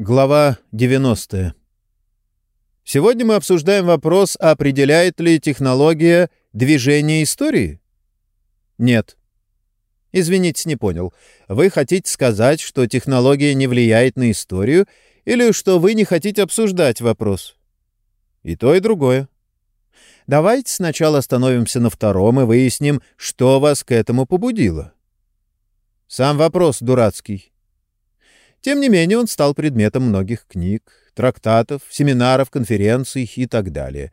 Глава 90. Сегодня мы обсуждаем вопрос, определяет ли технология движение истории? Нет. Извините, не понял. Вы хотите сказать, что технология не влияет на историю, или что вы не хотите обсуждать вопрос? И то, и другое. Давайте сначала остановимся на втором и выясним, что вас к этому побудило. Сам вопрос дурацкий. Тем не менее, он стал предметом многих книг, трактатов, семинаров, конференций и так далее.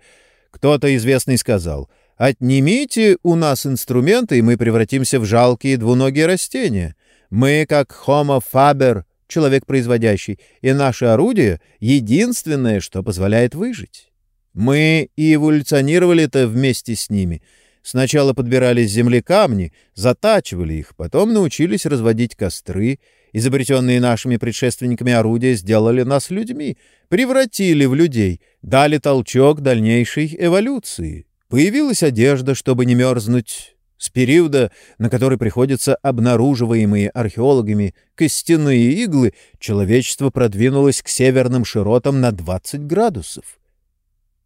Кто-то известный сказал «Отнимите у нас инструменты, и мы превратимся в жалкие двуногие растения. Мы, как Homo faber, человек производящий, и наше орудие — единственное, что позволяет выжить. Мы и эволюционировали-то вместе с ними». Сначала подбирали с земли камни, затачивали их, потом научились разводить костры, Изобретенные нашими предшественниками орудия сделали нас людьми, превратили в людей, дали толчок дальнейшей эволюции. Появилась одежда, чтобы не мерзнуть. С периода, на который приходятся обнаруживаемые археологами костяные иглы, человечество продвинулось к северным широтам на 20 градусов.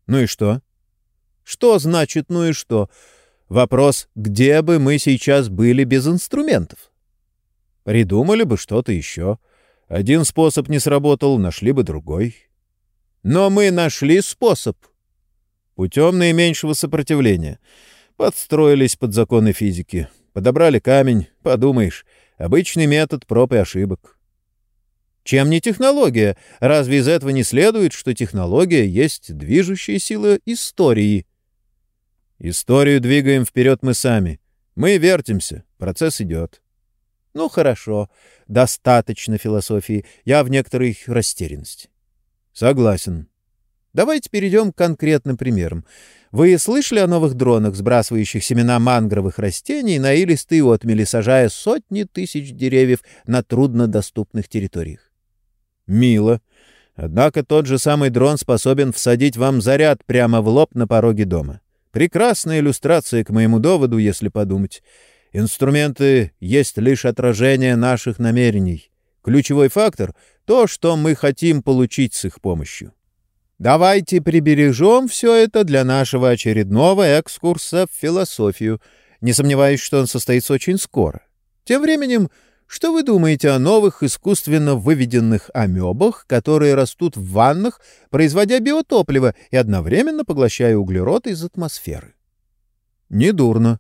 Ну и что? Что значит «ну и что»? Вопрос, где бы мы сейчас были без инструментов? Придумали бы что-то еще. Один способ не сработал, нашли бы другой. Но мы нашли способ. Путем наименьшего сопротивления. Подстроились под законы физики. Подобрали камень, подумаешь. Обычный метод проб и ошибок. Чем не технология? Разве из этого не следует, что технология есть движущая сила истории? Историю двигаем вперед мы сами. Мы вертимся, процесс идет. Ну, хорошо, достаточно философии. Я в некоторой растерянности. Согласен. Давайте перейдем к конкретным примерам. Вы слышали о новых дронах, сбрасывающих семена мангровых растений на илистые отмели, сажая сотни тысяч деревьев на труднодоступных территориях? Мило. Однако тот же самый дрон способен всадить вам заряд прямо в лоб на пороге дома. Прекрасная иллюстрация к моему доводу, если подумать. Инструменты есть лишь отражение наших намерений. Ключевой фактор — то, что мы хотим получить с их помощью. Давайте прибережем все это для нашего очередного экскурса в философию. Не сомневаюсь, что он состоится очень скоро. Тем временем, что вы думаете о новых искусственно выведенных амебах, которые растут в ваннах, производя биотопливо и одновременно поглощая углерод из атмосферы? Недурно.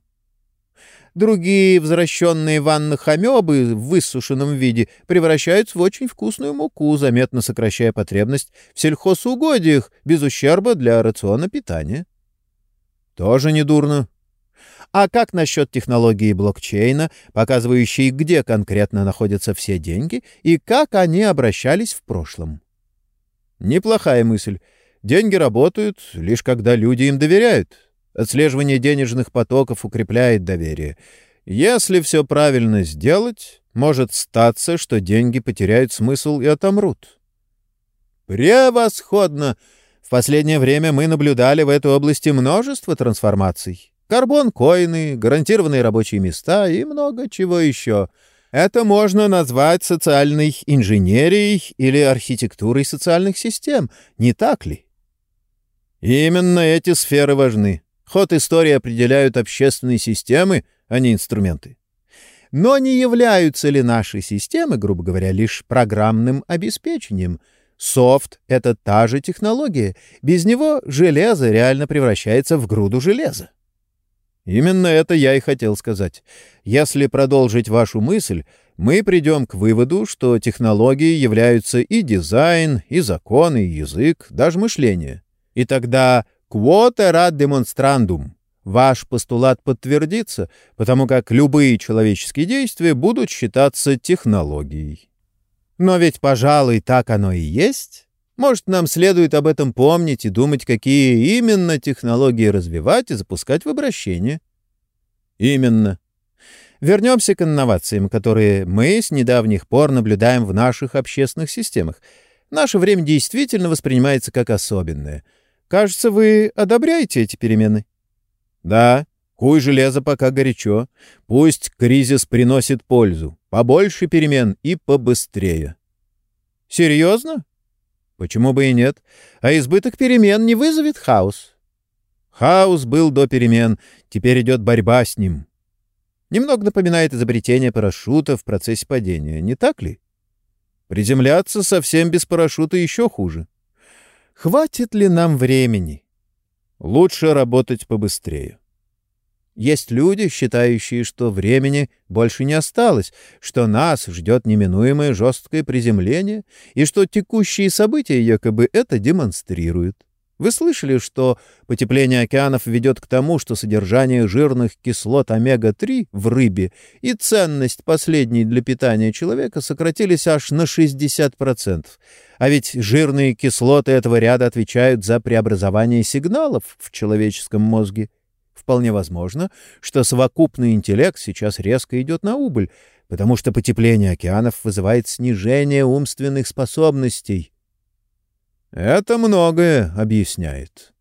Другие возвращенные ванных амебы в высушенном виде превращаются в очень вкусную муку, заметно сокращая потребность в сельхозугодиях без ущерба для рациона питания. Тоже недурно. А как насчет технологии блокчейна, показывающей, где конкретно находятся все деньги и как они обращались в прошлом? Неплохая мысль. Деньги работают, лишь когда люди им доверяют. Отслеживание денежных потоков укрепляет доверие. Если все правильно сделать, может статься, что деньги потеряют смысл и отомрут. Превосходно! В последнее время мы наблюдали в этой области множество трансформаций. Карбон-коины, гарантированные рабочие места и много чего еще. Это можно назвать социальной инженерией или архитектурой социальных систем, не так ли? Именно эти сферы важны. Ход истории определяют общественные системы, а не инструменты. Но не являются ли наши системы, грубо говоря, лишь программным обеспечением? Софт — это та же технология. Без него железо реально превращается в груду железа. Именно это я и хотел сказать. Если продолжить вашу мысль, мы придем к выводу, что технологии являются и дизайн, и закон, и язык, даже мышление. И тогда Quota rad demonstrandum. Ваш постулат подтвердится, потому как любые человеческие действия будут считаться технологией. Но ведь, пожалуй, так оно и есть. Может, нам следует об этом помнить и думать, какие именно технологии развивать и запускать в обращение. Именно. Вернемся к инновациям, которые мы с недавних пор наблюдаем в наших общественных системах. Наше время действительно воспринимается как особенное — Кажется, вы одобряете эти перемены? Да, куй железо пока горячо. Пусть кризис приносит пользу. Побольше перемен и побыстрее. Серьезно? Почему бы и нет? А избыток перемен не вызовет хаос. Хаос был до перемен, теперь идет борьба с ним. Немного напоминает изобретение парашюта в процессе падения, не так ли? Приземляться совсем без парашюта еще хуже. Хватит ли нам времени? Лучше работать побыстрее. Есть люди, считающие, что времени больше не осталось, что нас ждет неминуемое жесткое приземление и что текущие события якобы это демонстрируют. Вы слышали, что потепление океанов ведет к тому, что содержание жирных кислот омега-3 в рыбе и ценность последней для питания человека сократились аж на 60%. А ведь жирные кислоты этого ряда отвечают за преобразование сигналов в человеческом мозге. Вполне возможно, что совокупный интеллект сейчас резко идет на убыль, потому что потепление океанов вызывает снижение умственных способностей. Это многое объясняет.